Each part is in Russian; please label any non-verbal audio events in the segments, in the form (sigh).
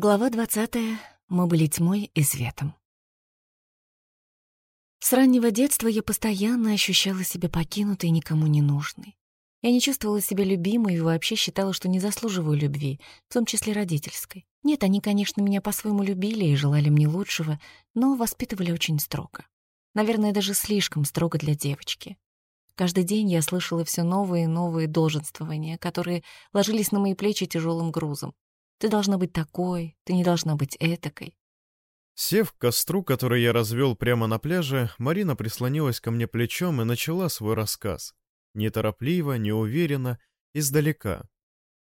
Глава двадцатая. Мы были тьмой и светом. С раннего детства я постоянно ощущала себя покинутой и никому не нужной. Я не чувствовала себя любимой и вообще считала, что не заслуживаю любви, в том числе родительской. Нет, они, конечно, меня по-своему любили и желали мне лучшего, но воспитывали очень строго. Наверное, даже слишком строго для девочки. Каждый день я слышала все новые и новые долженствования, которые ложились на мои плечи тяжелым грузом. Ты должна быть такой, ты не должна быть этакой. Сев к костру, который я развел прямо на пляже, Марина прислонилась ко мне плечом и начала свой рассказ. Неторопливо, неуверенно, издалека.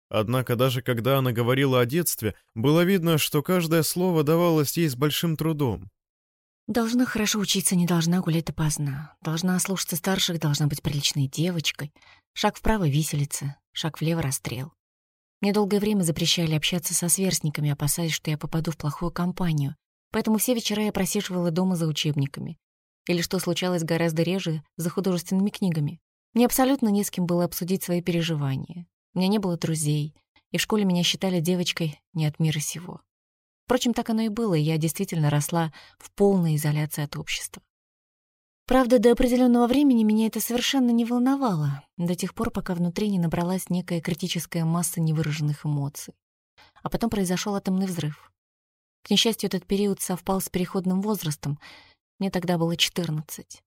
Однако даже когда она говорила о детстве, было видно, что каждое слово давалось ей с большим трудом. Должна хорошо учиться, не должна гулять допоздна. Должна слушаться старших, должна быть приличной девочкой. Шаг вправо — виселица, шаг влево — расстрел. Мне долгое время запрещали общаться со сверстниками, опасаясь, что я попаду в плохую компанию. Поэтому все вечера я просиживала дома за учебниками. Или, что случалось гораздо реже, за художественными книгами. Мне абсолютно не с кем было обсудить свои переживания. У меня не было друзей, и в школе меня считали девочкой не от мира сего. Впрочем, так оно и было, и я действительно росла в полной изоляции от общества. Правда, до определенного времени меня это совершенно не волновало, до тех пор, пока внутри не набралась некая критическая масса невыраженных эмоций. А потом произошел атомный взрыв. К несчастью, этот период совпал с переходным возрастом. Мне тогда было 14.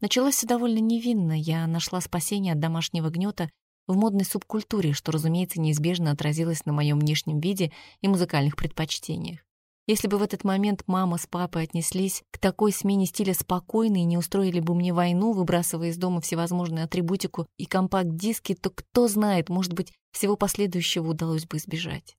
Началось все довольно невинно. Я нашла спасение от домашнего гнета в модной субкультуре, что, разумеется, неизбежно отразилось на моем внешнем виде и музыкальных предпочтениях. Если бы в этот момент мама с папой отнеслись к такой смене стиля спокойно и не устроили бы мне войну, выбрасывая из дома всевозможную атрибутику и компакт-диски, то кто знает, может быть, всего последующего удалось бы избежать.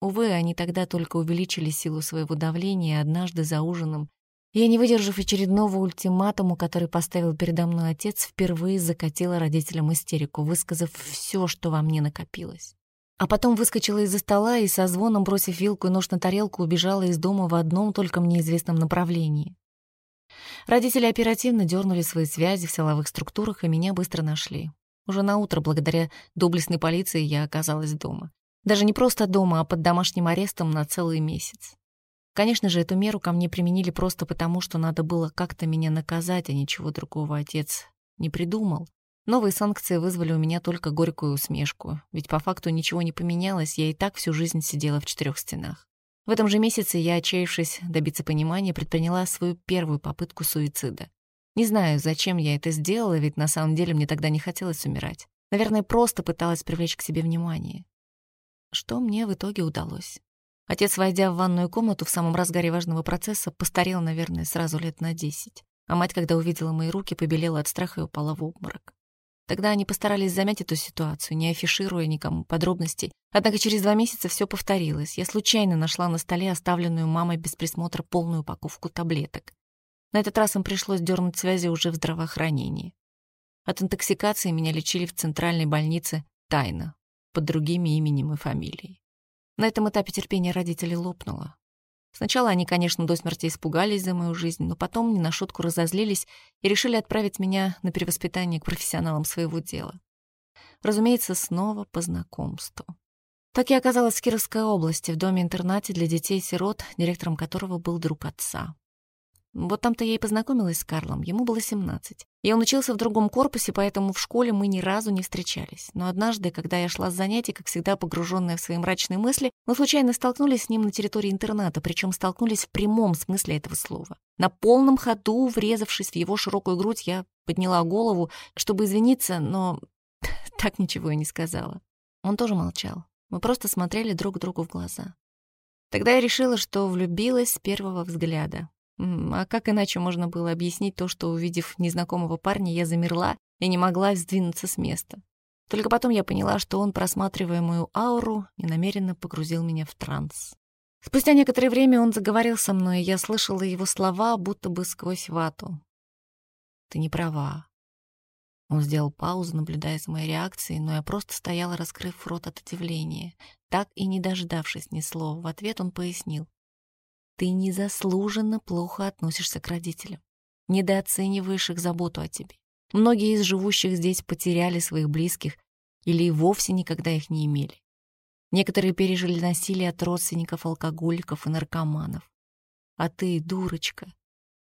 Увы, они тогда только увеличили силу своего давления, однажды за ужином я, не выдержав очередного ультиматума, который поставил передо мной отец, впервые закатила родителям истерику, высказав все, что во мне накопилось. А потом выскочила из-за стола и со звоном, бросив вилку и нож на тарелку, убежала из дома в одном только мне известном направлении. Родители оперативно дернули свои связи в силовых структурах и меня быстро нашли. Уже на утро, благодаря доблестной полиции, я оказалась дома. Даже не просто дома, а под домашним арестом на целый месяц. Конечно же, эту меру ко мне применили просто потому, что надо было как-то меня наказать, а ничего другого отец не придумал. Новые санкции вызвали у меня только горькую усмешку, ведь по факту ничего не поменялось, я и так всю жизнь сидела в четырех стенах. В этом же месяце я, отчаявшись добиться понимания, предприняла свою первую попытку суицида. Не знаю, зачем я это сделала, ведь на самом деле мне тогда не хотелось умирать. Наверное, просто пыталась привлечь к себе внимание. Что мне в итоге удалось. Отец, войдя в ванную комнату в самом разгаре важного процесса, постарел, наверное, сразу лет на десять. А мать, когда увидела мои руки, побелела от страха и упала в обморок. Тогда они постарались замять эту ситуацию, не афишируя никому подробностей. Однако через два месяца все повторилось. Я случайно нашла на столе оставленную мамой без присмотра полную упаковку таблеток. На этот раз им пришлось дернуть связи уже в здравоохранении. От интоксикации меня лечили в центральной больнице тайно, под другими именем и фамилией. На этом этапе терпение родителей лопнуло. Сначала они, конечно, до смерти испугались за мою жизнь, но потом не на шутку разозлились и решили отправить меня на перевоспитание к профессионалам своего дела. Разумеется, снова по знакомству. Так я оказалась в Кировской области, в доме-интернате для детей-сирот, директором которого был друг отца. Вот там-то я и познакомилась с Карлом, ему было 17. И он учился в другом корпусе, поэтому в школе мы ни разу не встречались. Но однажды, когда я шла с занятий, как всегда погруженная в свои мрачные мысли, мы случайно столкнулись с ним на территории интерната, причем столкнулись в прямом смысле этого слова. На полном ходу, врезавшись в его широкую грудь, я подняла голову, чтобы извиниться, но (laughs) так ничего и не сказала. Он тоже молчал. Мы просто смотрели друг другу в глаза. Тогда я решила, что влюбилась с первого взгляда. А как иначе можно было объяснить то, что, увидев незнакомого парня, я замерла и не могла сдвинуться с места? Только потом я поняла, что он, просматривая мою ауру, ненамеренно погрузил меня в транс. Спустя некоторое время он заговорил со мной, и я слышала его слова, будто бы сквозь вату. «Ты не права». Он сделал паузу, наблюдая за моей реакцией, но я просто стояла, раскрыв рот от удивления. Так и не дождавшись ни слова, в ответ он пояснил. Ты незаслуженно плохо относишься к родителям, недооцениваешь их заботу о тебе. Многие из живущих здесь потеряли своих близких или и вовсе никогда их не имели. Некоторые пережили насилие от родственников, алкоголиков и наркоманов. А ты, дурочка,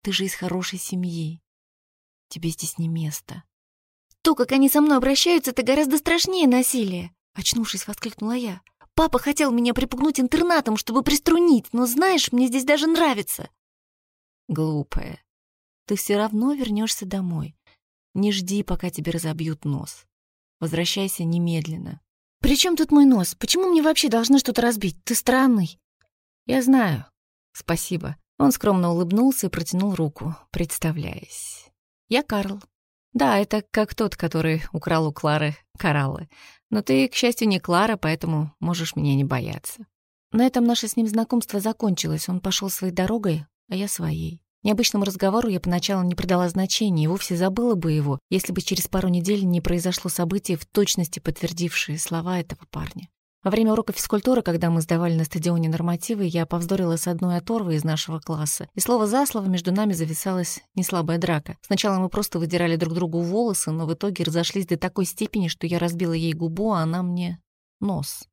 ты же из хорошей семьи. Тебе здесь не место. То, как они со мной обращаются, это гораздо страшнее насилия. Очнувшись, воскликнула я. Папа хотел меня припугнуть интернатом, чтобы приструнить, но, знаешь, мне здесь даже нравится. Глупая. Ты все равно вернешься домой. Не жди, пока тебе разобьют нос. Возвращайся немедленно. «При чем тут мой нос? Почему мне вообще должны что-то разбить? Ты странный». «Я знаю. Спасибо». Он скромно улыбнулся и протянул руку, представляясь. «Я Карл. Да, это как тот, который украл у Клары кораллы. Но ты, к счастью, не Клара, поэтому можешь меня не бояться». На этом наше с ним знакомство закончилось. Он пошел своей дорогой, а я своей. Необычному разговору я поначалу не придала значения и вовсе забыла бы его, если бы через пару недель не произошло событие, в точности подтвердившее слова этого парня. Во время урока физкультуры, когда мы сдавали на стадионе нормативы, я повздорила с одной оторвой из нашего класса, и слово за слово между нами зависалась неслабая драка. Сначала мы просто выдирали друг другу волосы, но в итоге разошлись до такой степени, что я разбила ей губу, а она мне нос.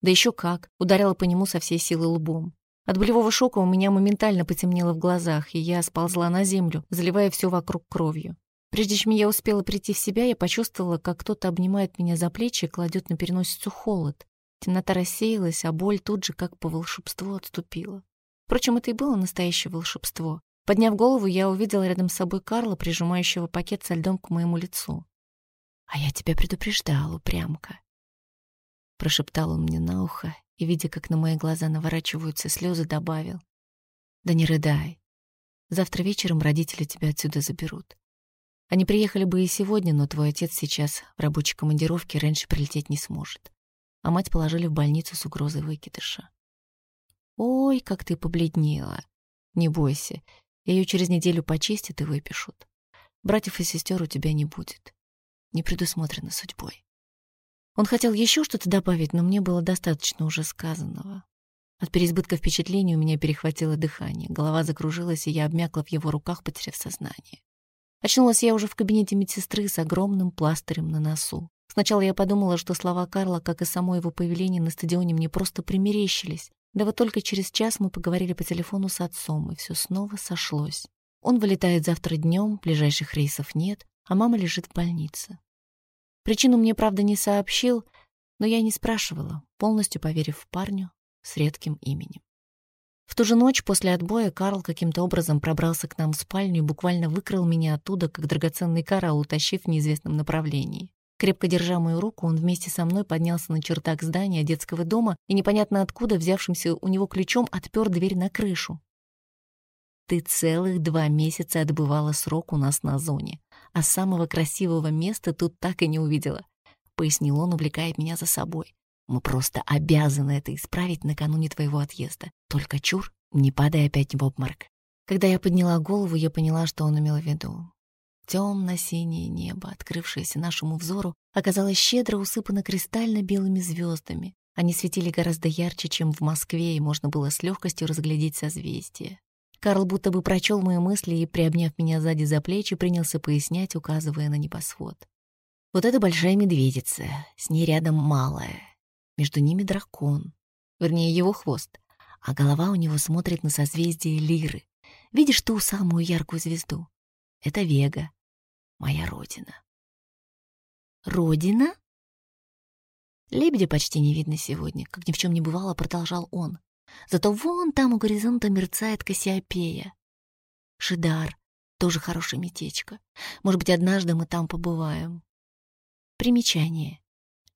Да еще как, ударила по нему со всей силы лбом. От болевого шока у меня моментально потемнело в глазах, и я сползла на землю, заливая все вокруг кровью. Прежде чем я успела прийти в себя, я почувствовала, как кто-то обнимает меня за плечи и кладет на переносицу холод. Темнота рассеялась, а боль тут же, как по волшебству, отступила. Впрочем, это и было настоящее волшебство. Подняв голову, я увидела рядом с собой Карла, прижимающего пакет со льдом к моему лицу. «А я тебя предупреждал, упрямка», — прошептал он мне на ухо, и, видя, как на мои глаза наворачиваются слезы, добавил. «Да не рыдай. Завтра вечером родители тебя отсюда заберут. Они приехали бы и сегодня, но твой отец сейчас в рабочей командировке раньше прилететь не сможет. А мать положили в больницу с угрозой выкидыша. Ой, как ты побледнела. Не бойся, ее через неделю почистят и выпишут. Братьев и сестер у тебя не будет. Не предусмотрено судьбой. Он хотел еще что-то добавить, но мне было достаточно уже сказанного. От переизбытка впечатлений у меня перехватило дыхание, голова закружилась, и я обмякла в его руках, потеряв сознание. Очнулась я уже в кабинете медсестры с огромным пластырем на носу. Сначала я подумала, что слова Карла, как и само его появление на стадионе, мне просто примерещились. Да вот только через час мы поговорили по телефону с отцом, и все снова сошлось. Он вылетает завтра днем, ближайших рейсов нет, а мама лежит в больнице. Причину мне, правда, не сообщил, но я не спрашивала, полностью поверив в парню с редким именем. В ту же ночь после отбоя Карл каким-то образом пробрался к нам в спальню и буквально выкрал меня оттуда, как драгоценный коралл, утащив в неизвестном направлении. Крепко держа мою руку, он вместе со мной поднялся на чердак здания детского дома и непонятно откуда, взявшимся у него ключом, отпер дверь на крышу. Ты целых два месяца отбывала срок у нас на зоне, а самого красивого места тут так и не увидела. Пояснил он, увлекает меня за собой. Мы просто обязаны это исправить накануне твоего отъезда. Только чур, не падай опять в обморок. Когда я подняла голову, я поняла, что он имел в виду. Темно-синее небо, открывшееся нашему взору, оказалось щедро усыпано кристально-белыми звездами. Они светили гораздо ярче, чем в Москве, и можно было с легкостью разглядеть созвездия. Карл будто бы прочел мои мысли и, приобняв меня сзади за плечи, принялся пояснять, указывая на небосвод. Вот это большая медведица, с ней рядом малая. Между ними дракон, вернее, его хвост, а голова у него смотрит на созвездие Лиры. Видишь ту самую яркую звезду? Это Вега, моя родина. Родина? Лебедя почти не видно сегодня, как ни в чем не бывало, продолжал он. Зато вон там у горизонта мерцает Кассиопея. Шидар, тоже хорошее местечко. Может быть, однажды мы там побываем. Примечание.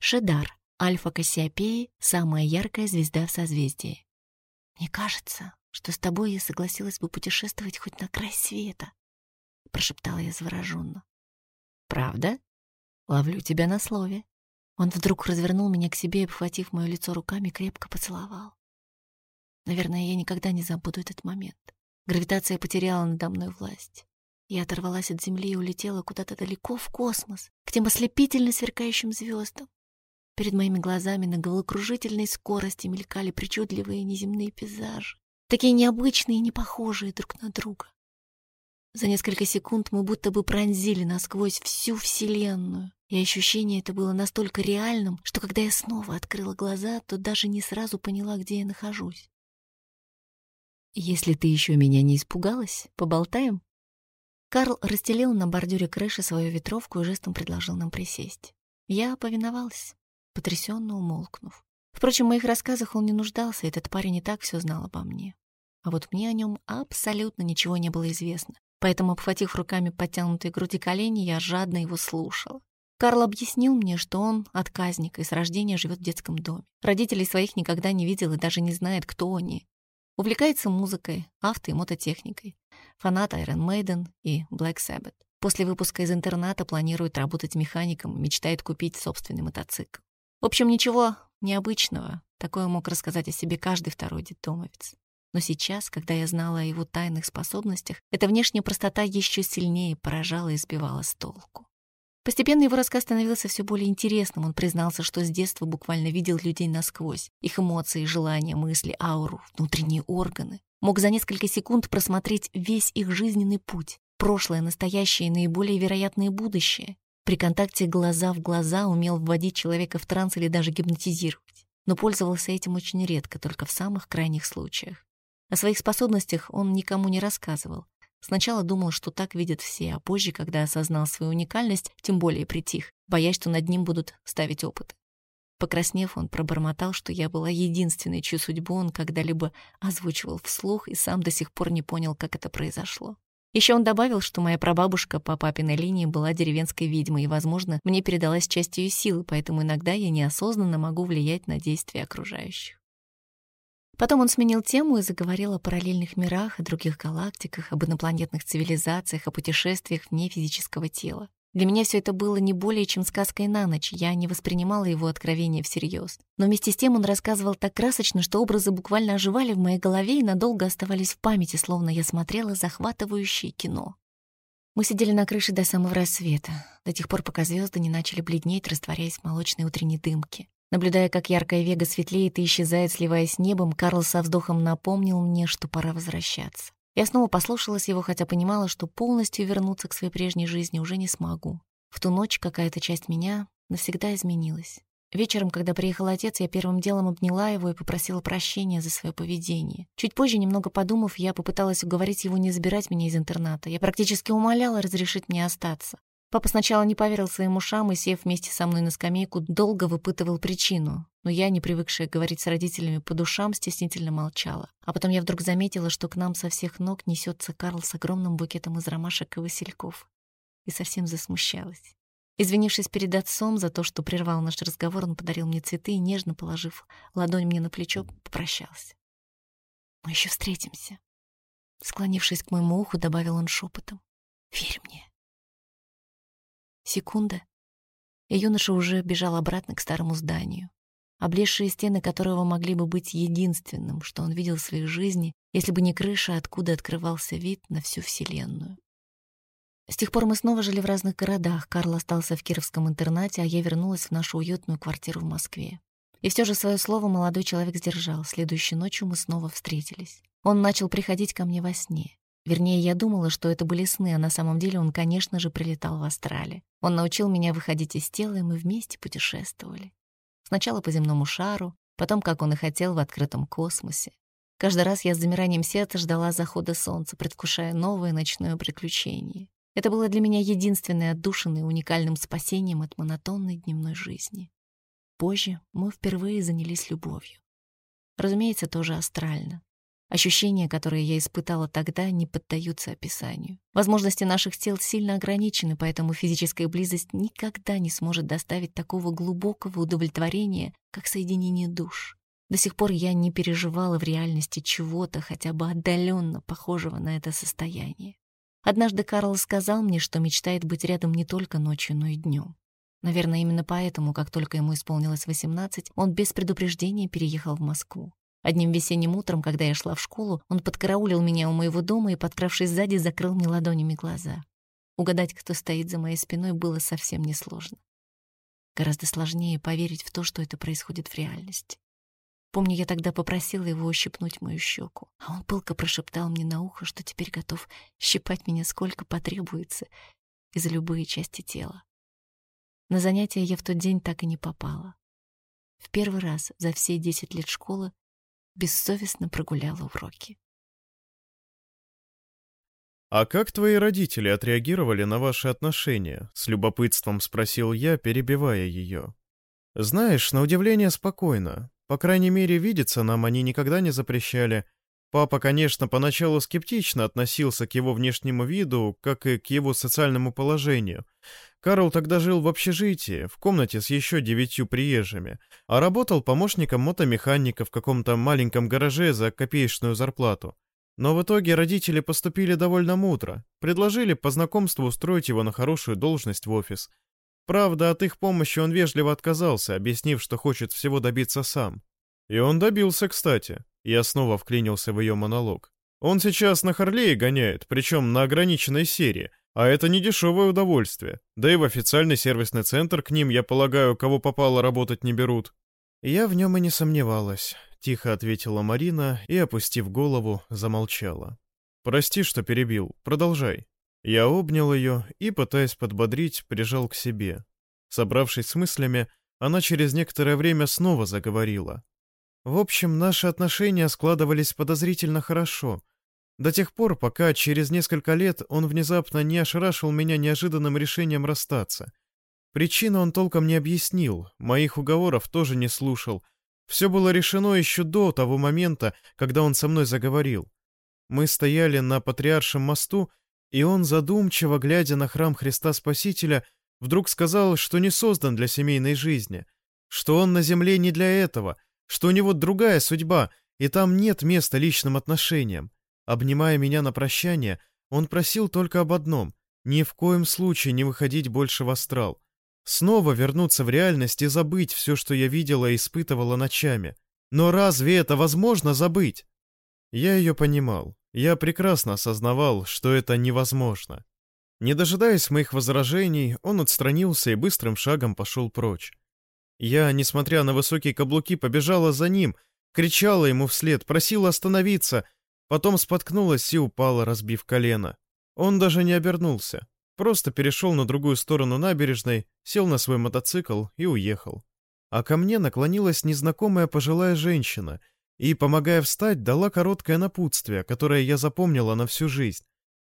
Шидар, альфа Кассиопеи, самая яркая звезда в созвездии. Мне кажется, что с тобой я согласилась бы путешествовать хоть на край света, прошептала я завороженно. Правда? Ловлю тебя на слове. Он вдруг развернул меня к себе и, обхватив мое лицо руками, крепко поцеловал. Наверное, я никогда не забуду этот момент. Гравитация потеряла надо мной власть. Я оторвалась от Земли и улетела куда-то далеко в космос, к тем ослепительно сверкающим звездам. Перед моими глазами на головокружительной скорости мелькали причудливые неземные пейзажи, такие необычные и не похожие друг на друга. За несколько секунд мы будто бы пронзили насквозь всю Вселенную. И ощущение это было настолько реальным, что когда я снова открыла глаза, то даже не сразу поняла, где я нахожусь. «Если ты еще меня не испугалась, поболтаем?» Карл расстелил на бордюре крыши свою ветровку и жестом предложил нам присесть. Я повиновалась, потрясенно умолкнув. Впрочем, в моих рассказах он не нуждался, этот парень и так все знал обо мне. А вот мне о нем абсолютно ничего не было известно. Поэтому, обхватив руками подтянутые груди колени, я жадно его слушала. Карл объяснил мне, что он отказник и с рождения живет в детском доме. Родителей своих никогда не видел и даже не знает, кто они. Увлекается музыкой, авто и мототехникой. Фанат Iron Maiden и Black Sabbath. После выпуска из интерната планирует работать механиком, мечтает купить собственный мотоцикл. В общем, ничего необычного. Такое мог рассказать о себе каждый второй детдомовец. Но сейчас, когда я знала о его тайных способностях, эта внешняя простота еще сильнее поражала и сбивала с толку. Постепенно его рассказ становился все более интересным. Он признался, что с детства буквально видел людей насквозь. Их эмоции, желания, мысли, ауру, внутренние органы. Мог за несколько секунд просмотреть весь их жизненный путь. Прошлое, настоящее и наиболее вероятное будущее. При контакте глаза в глаза умел вводить человека в транс или даже гипнотизировать. Но пользовался этим очень редко, только в самых крайних случаях. О своих способностях он никому не рассказывал. Сначала думал, что так видят все, а позже, когда осознал свою уникальность, тем более притих, боясь, что над ним будут ставить опыт. Покраснев, он пробормотал, что я была единственной, чью судьбу он когда-либо озвучивал вслух и сам до сих пор не понял, как это произошло. Еще он добавил, что моя прабабушка по папиной линии была деревенской ведьмой, и, возможно, мне передалась часть ее силы, поэтому иногда я неосознанно могу влиять на действия окружающих. Потом он сменил тему и заговорил о параллельных мирах, о других галактиках, об инопланетных цивилизациях, о путешествиях вне физического тела. Для меня все это было не более чем сказкой на ночь, я не воспринимала его откровения всерьез. Но вместе с тем он рассказывал так красочно, что образы буквально оживали в моей голове и надолго оставались в памяти, словно я смотрела захватывающее кино. Мы сидели на крыше до самого рассвета, до тех пор, пока звезды не начали бледнеть, растворяясь в молочной утренней дымке. Наблюдая, как яркая вега светлеет и исчезает, сливаясь с небом, Карл со вздохом напомнил мне, что пора возвращаться. Я снова послушалась его, хотя понимала, что полностью вернуться к своей прежней жизни уже не смогу. В ту ночь какая-то часть меня навсегда изменилась. Вечером, когда приехал отец, я первым делом обняла его и попросила прощения за свое поведение. Чуть позже, немного подумав, я попыталась уговорить его не забирать меня из интерната. Я практически умоляла разрешить мне остаться. Папа сначала не поверил своим ушам и, сев вместе со мной на скамейку, долго выпытывал причину. Но я, не привыкшая говорить с родителями по душам, стеснительно молчала. А потом я вдруг заметила, что к нам со всех ног несется Карл с огромным букетом из ромашек и васильков. И совсем засмущалась. Извинившись перед отцом за то, что прервал наш разговор, он подарил мне цветы и, нежно положив ладонь мне на плечо, попрощался. «Мы еще встретимся». Склонившись к моему уху, добавил он шепотом. «Верь мне». Секунда, и юноша уже бежал обратно к старому зданию, облезшие стены которого могли бы быть единственным, что он видел в своей жизни, если бы не крыша, откуда открывался вид на всю Вселенную. С тех пор мы снова жили в разных городах. Карл остался в кировском интернате, а я вернулась в нашу уютную квартиру в Москве. И все же свое слово молодой человек сдержал. Следующей ночью мы снова встретились. Он начал приходить ко мне во сне. Вернее, я думала, что это были сны, а на самом деле он, конечно же, прилетал в астрале. Он научил меня выходить из тела, и мы вместе путешествовали. Сначала по земному шару, потом, как он и хотел, в открытом космосе. Каждый раз я с замиранием сердца ждала захода солнца, предвкушая новое ночное приключение. Это было для меня единственной отдушиной уникальным спасением от монотонной дневной жизни. Позже мы впервые занялись любовью. Разумеется, тоже астрально. Ощущения, которые я испытала тогда, не поддаются описанию. Возможности наших тел сильно ограничены, поэтому физическая близость никогда не сможет доставить такого глубокого удовлетворения, как соединение душ. До сих пор я не переживала в реальности чего-то, хотя бы отдаленно похожего на это состояние. Однажды Карл сказал мне, что мечтает быть рядом не только ночью, но и днем. Наверное, именно поэтому, как только ему исполнилось 18, он без предупреждения переехал в Москву. Одним весенним утром, когда я шла в школу, он подкараулил меня у моего дома и, подкравшись сзади, закрыл мне ладонями глаза. Угадать, кто стоит за моей спиной, было совсем несложно. Гораздо сложнее поверить в то, что это происходит в реальности. Помню, я тогда попросила его ущипнуть мою щеку, а он пылко прошептал мне на ухо, что теперь готов щипать меня сколько потребуется и за любые части тела. На занятия я в тот день так и не попала. В первый раз за все 10 лет школы бессовестно прогуляла уроки. «А как твои родители отреагировали на ваши отношения?» — с любопытством спросил я, перебивая ее. «Знаешь, на удивление спокойно. По крайней мере, видеться нам они никогда не запрещали. Папа, конечно, поначалу скептично относился к его внешнему виду, как и к его социальному положению. Карл тогда жил в общежитии, в комнате с еще девятью приезжими, а работал помощником мотомеханика в каком-то маленьком гараже за копеечную зарплату. Но в итоге родители поступили довольно мудро, предложили по знакомству устроить его на хорошую должность в офис. Правда, от их помощи он вежливо отказался, объяснив, что хочет всего добиться сам. И он добился, кстати. Я снова вклинился в ее монолог. Он сейчас на Харлее гоняет, причем на ограниченной серии, а это не дешевое удовольствие. Да и в официальный сервисный центр к ним, я полагаю, кого попало работать не берут. Я в нем и не сомневалась. Тихо ответила Марина и, опустив голову, замолчала. «Прости, что перебил. Продолжай». Я обнял ее и, пытаясь подбодрить, прижал к себе. Собравшись с мыслями, она через некоторое время снова заговорила. В общем, наши отношения складывались подозрительно хорошо. До тех пор, пока через несколько лет он внезапно не ошарашил меня неожиданным решением расстаться. Причину он толком не объяснил, моих уговоров тоже не слушал, все было решено еще до того момента, когда он со мной заговорил. Мы стояли на Патриаршем мосту, и он, задумчиво глядя на храм Христа Спасителя, вдруг сказал, что не создан для семейной жизни, что он на земле не для этого, что у него другая судьба, и там нет места личным отношениям. Обнимая меня на прощание, он просил только об одном — ни в коем случае не выходить больше в астрал. Снова вернуться в реальность и забыть все, что я видела и испытывала ночами. Но разве это возможно забыть? Я ее понимал. Я прекрасно осознавал, что это невозможно. Не дожидаясь моих возражений, он отстранился и быстрым шагом пошел прочь. Я, несмотря на высокие каблуки, побежала за ним, кричала ему вслед, просила остановиться, потом споткнулась и упала, разбив колено. Он даже не обернулся. Просто перешел на другую сторону набережной, сел на свой мотоцикл и уехал. А ко мне наклонилась незнакомая пожилая женщина и, помогая встать, дала короткое напутствие, которое я запомнила на всю жизнь.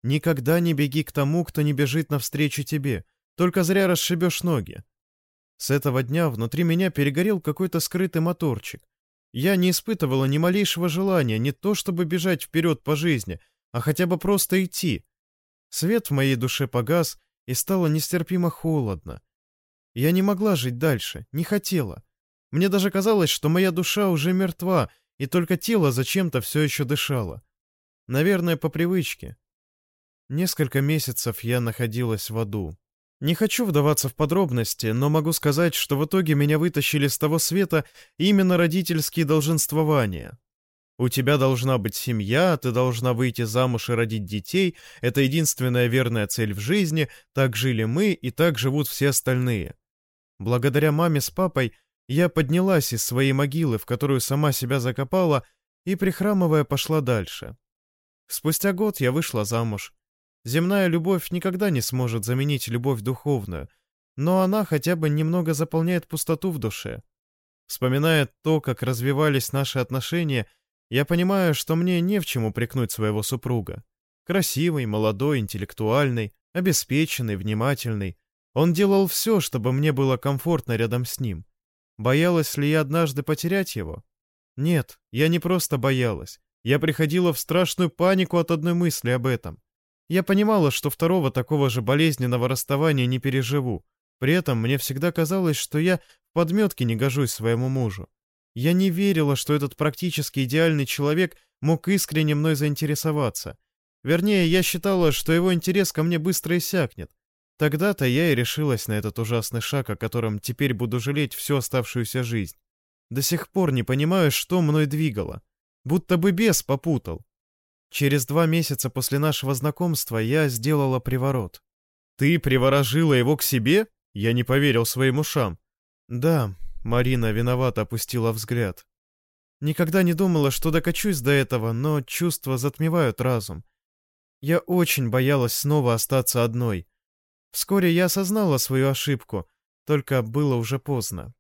«Никогда не беги к тому, кто не бежит навстречу тебе, только зря расшибешь ноги». С этого дня внутри меня перегорел какой-то скрытый моторчик. Я не испытывала ни малейшего желания не то чтобы бежать вперед по жизни, а хотя бы просто идти — Свет в моей душе погас, и стало нестерпимо холодно. Я не могла жить дальше, не хотела. Мне даже казалось, что моя душа уже мертва, и только тело зачем-то все еще дышало. Наверное, по привычке. Несколько месяцев я находилась в аду. Не хочу вдаваться в подробности, но могу сказать, что в итоге меня вытащили с того света именно родительские долженствования. У тебя должна быть семья, ты должна выйти замуж и родить детей. Это единственная верная цель в жизни. Так жили мы, и так живут все остальные. Благодаря маме с папой я поднялась из своей могилы, в которую сама себя закопала, и, прихрамывая, пошла дальше. Спустя год я вышла замуж. Земная любовь никогда не сможет заменить любовь духовную, но она хотя бы немного заполняет пустоту в душе. Вспоминая то, как развивались наши отношения, я понимаю, что мне не в чем упрекнуть своего супруга. Красивый, молодой, интеллектуальный, обеспеченный, внимательный. Он делал все, чтобы мне было комфортно рядом с ним. Боялась ли я однажды потерять его? Нет, я не просто боялась. Я приходила в страшную панику от одной мысли об этом. Я понимала, что второго такого же болезненного расставания не переживу. При этом мне всегда казалось, что я в подметке не гожусь своему мужу. Я не верила, что этот практически идеальный человек мог искренне мной заинтересоваться. Вернее, я считала, что его интерес ко мне быстро иссякнет. Тогда-то я и решилась на этот ужасный шаг, о котором теперь буду жалеть всю оставшуюся жизнь. До сих пор не понимаю, что мной двигало. Будто бы бес попутал. Через два месяца после нашего знакомства я сделала приворот. «Ты приворожила его к себе?» Я не поверил своим ушам. «Да, Марина виновато опустила взгляд. Никогда не думала, что докачусь до этого, но чувства затмевают разум. Я очень боялась снова остаться одной. Вскоре я осознала свою ошибку, Только было уже поздно.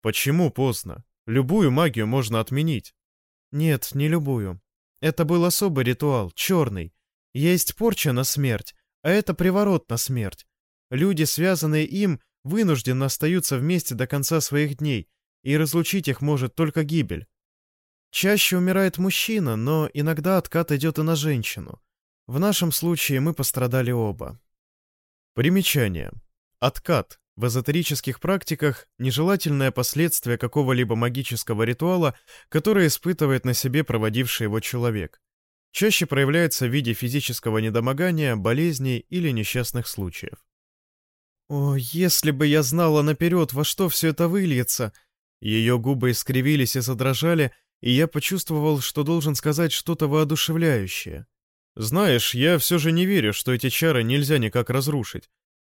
Почему поздно? Любую магию можно отменить. Нет, не любую. Это был особый ритуал, черный. Есть порча на смерть, а это приворот на смерть. Люди, связанные им, вынужденно остаются вместе до конца своих дней, и разлучить их может только гибель. Чаще умирает мужчина, но иногда откат идет и на женщину. В нашем случае мы пострадали оба. Примечание. Откат. В эзотерических практиках нежелательное последствие какого-либо магического ритуала, которое испытывает на себе проводивший его человек. Чаще проявляется в виде физического недомогания, болезней или несчастных случаев. «О, если бы я знала наперед, во что все это выльется!» Ее губы искривились и задрожали, и я почувствовал, что должен сказать что-то воодушевляющее. Знаешь, я все же не верю, что эти чары нельзя никак разрушить.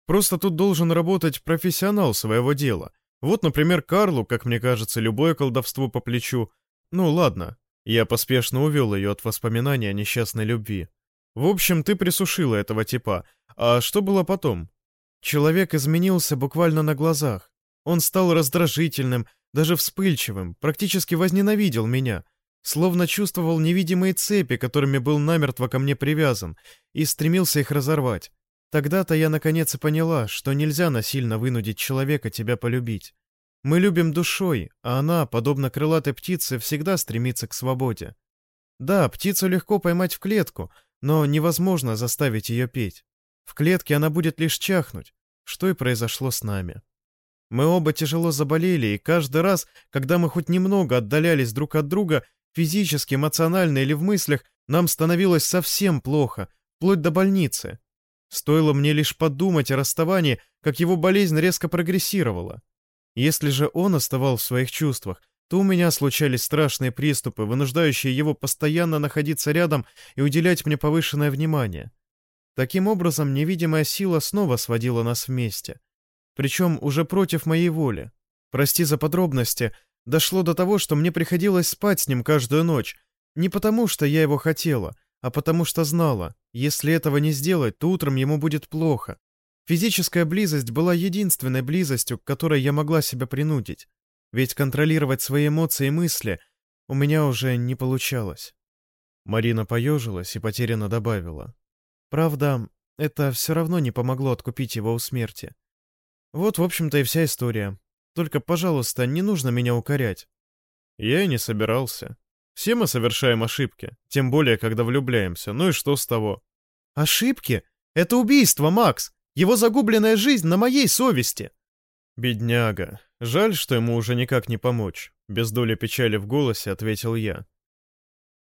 Просто тут должен работать профессионал своего дела. Вот, например, Карлу, как мне кажется, любое колдовство по плечу. Ну ладно, я поспешно увел ее от воспоминаний о несчастной любви. В общем, ты присушила этого типа. А что было потом? Человек изменился буквально на глазах. Он стал раздражительным, даже вспыльчивым, практически возненавидел меня, словно чувствовал невидимые цепи, которыми был намертво ко мне привязан, и стремился их разорвать. Тогда-то я наконец и поняла, что нельзя насильно вынудить человека тебя полюбить. Мы любим душой, а она, подобно крылатой птице, всегда стремится к свободе. Да, птицу легко поймать в клетку, но невозможно заставить ее петь. В клетке она будет лишь чахнуть, что и произошло с нами. Мы оба тяжело заболели, и каждый раз, когда мы хоть немного отдалялись друг от друга, физически, эмоционально или в мыслях, нам становилось совсем плохо, вплоть до больницы. Стоило мне лишь подумать о расставании, как его болезнь резко прогрессировала. Если же он оставал в своих чувствах, то у меня случались страшные приступы, вынуждающие его постоянно находиться рядом и уделять мне повышенное внимание. Таким образом, невидимая сила снова сводила нас вместе. Причем уже против моей воли. Прости за подробности, дошло до того, что мне приходилось спать с ним каждую ночь. Не потому, что я его хотела, а потому что знала, если этого не сделать, то утром ему будет плохо. Физическая близость была единственной близостью, к которой я могла себя принудить. Ведь контролировать свои эмоции и мысли у меня уже не получалось. Марина поежилась и потерянно добавила. Правда, это все равно не помогло откупить его у смерти. Вот, в общем-то, и вся история. Только, пожалуйста, не нужно меня укорять. Я и не собирался. Все мы совершаем ошибки, тем более, когда влюбляемся. Ну и что с того? Ошибки? Это убийство, Макс! Его загубленная жизнь на моей совести!» «Бедняга. Жаль, что ему уже никак не помочь», — без доли печали в голосе ответил я.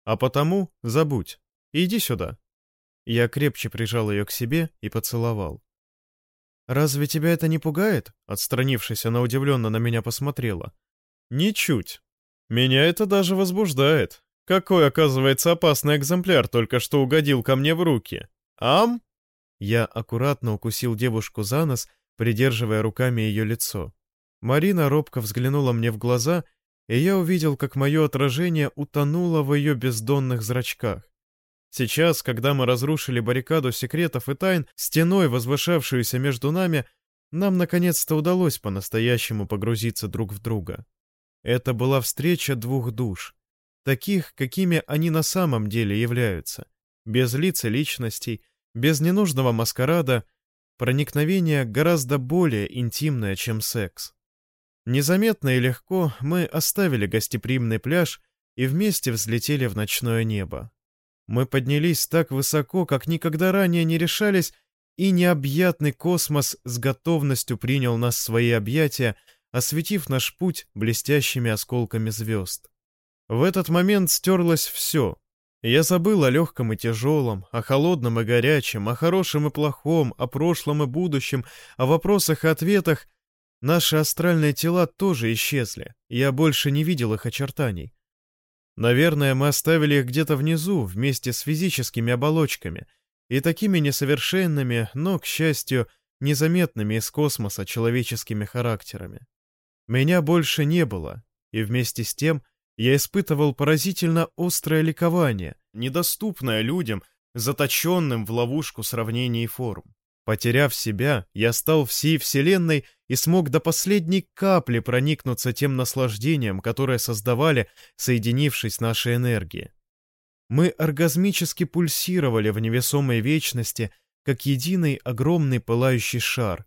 «А потому забудь. Иди сюда». Я крепче прижал ее к себе и поцеловал. «Разве тебя это не пугает?» Отстранившись, она удивленно на меня посмотрела. «Ничуть. Меня это даже возбуждает. Какой, оказывается, опасный экземпляр только что угодил ко мне в руки. Ам?» Я аккуратно укусил девушку за нос, придерживая руками ее лицо. Марина робко взглянула мне в глаза, и я увидел, как мое отражение утонуло в ее бездонных зрачках. Сейчас, когда мы разрушили баррикаду секретов и тайн, стеной, возвышавшуюся между нами, нам наконец-то удалось по-настоящему погрузиться друг в друга. Это была встреча двух душ, таких, какими они на самом деле являются, без лиц и личностей, без ненужного маскарада, проникновение гораздо более интимное, чем секс. Незаметно и легко мы оставили гостеприимный пляж и вместе взлетели в ночное небо. Мы поднялись так высоко, как никогда ранее не решались, и необъятный космос с готовностью принял нас в свои объятия, осветив наш путь блестящими осколками звезд. В этот момент стерлось все, я забыл о легком и тяжелом, о холодном и горячем, о хорошем и плохом, о прошлом и будущем, о вопросах и ответах. Наши астральные тела тоже исчезли, я больше не видел их очертаний. Наверное, мы оставили их где-то внизу, вместе с физическими оболочками, и такими несовершенными, но, к счастью, незаметными из космоса человеческими характерами. Меня больше не было, и вместе с тем я испытывал поразительно острое ликование, недоступное людям, заточенным в ловушку сравнений форм. Потеряв себя, я стал всей Вселенной и смог до последней капли проникнуться тем наслаждением, которое создавали, соединившись наши энергии. Мы оргазмически пульсировали в невесомой вечности, как единый огромный пылающий шар.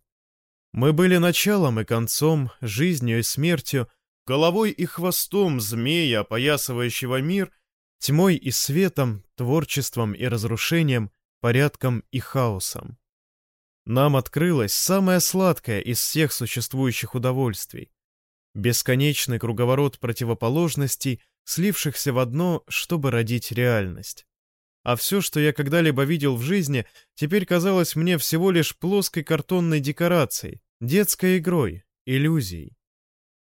Мы были началом и концом, жизнью и смертью, головой и хвостом змея, опоясывающего мир, тьмой и светом, творчеством и разрушением, порядком и хаосом. Нам открылось самое сладкое из всех существующих удовольствий. Бесконечный круговорот противоположностей, слившихся в одно, чтобы родить реальность. А все, что я когда-либо видел в жизни, теперь казалось мне всего лишь плоской картонной декорацией, детской игрой, иллюзией.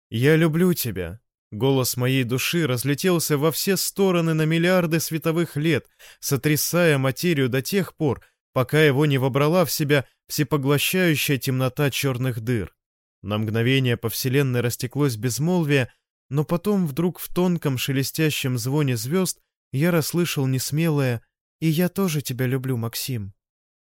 «Я люблю тебя», Голос моей души разлетелся во все стороны на миллиарды световых лет, сотрясая материю до тех пор, пока его не вобрала в себя всепоглощающая темнота черных дыр. На мгновение по вселенной растеклось безмолвие, но потом вдруг в тонком шелестящем звоне звезд я расслышал несмелое «И я тоже тебя люблю, Максим».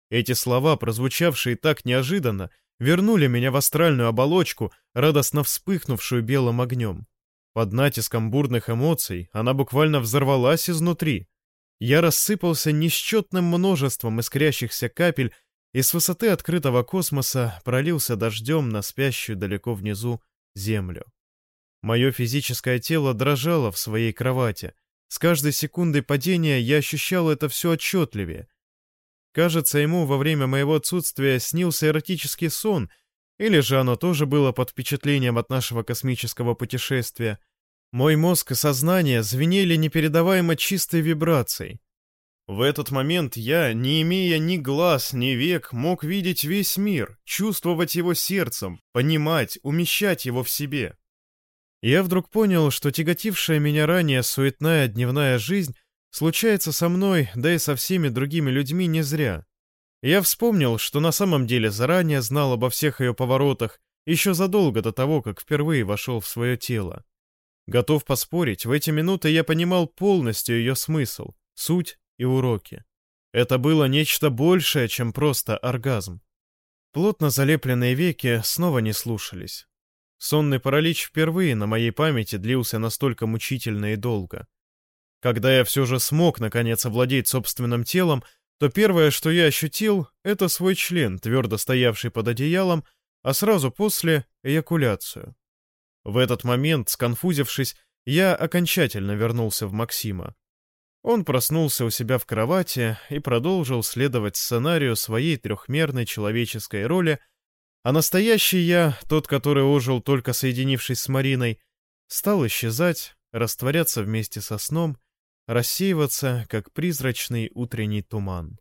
Эти слова, прозвучавшие так неожиданно, вернули меня в астральную оболочку, радостно вспыхнувшую белым огнем. Под натиском бурных эмоций она буквально взорвалась изнутри. Я рассыпался несчетным множеством искрящихся капель и с высоты открытого космоса пролился дождем на спящую далеко внизу землю. Мое физическое тело дрожало в своей кровати. С каждой секундой падения я ощущал это все отчетливее. Кажется, ему во время моего отсутствия снился эротический сон, или же оно тоже было под впечатлением от нашего космического путешествия. Мой мозг и сознание звенели непередаваемо чистой вибрацией. В этот момент я, не имея ни глаз, ни век, мог видеть весь мир, чувствовать его сердцем, понимать, умещать его в себе. Я вдруг понял, что тяготившая меня ранее суетная дневная жизнь случается со мной, да и со всеми другими людьми не зря. Я вспомнил, что на самом деле заранее знал обо всех ее поворотах, еще задолго до того, как впервые вошел в свое тело. Готов поспорить, в эти минуты я понимал полностью ее смысл, суть и уроки. Это было нечто большее, чем просто оргазм. Плотно залепленные веки снова не слушались. Сонный паралич впервые на моей памяти длился настолько мучительно и долго. Когда я все же смог, наконец, овладеть собственным телом, то первое, что я ощутил, это свой член, твердо стоявший под одеялом, а сразу после — эякуляцию. В этот момент, сконфузившись, я окончательно вернулся в Максима. Он проснулся у себя в кровати и продолжил следовать сценарию своей трехмерной человеческой роли, а настоящий я, тот, который ожил только соединившись с Мариной, стал исчезать, растворяться вместе со сном, рассеиваться, как призрачный утренний туман.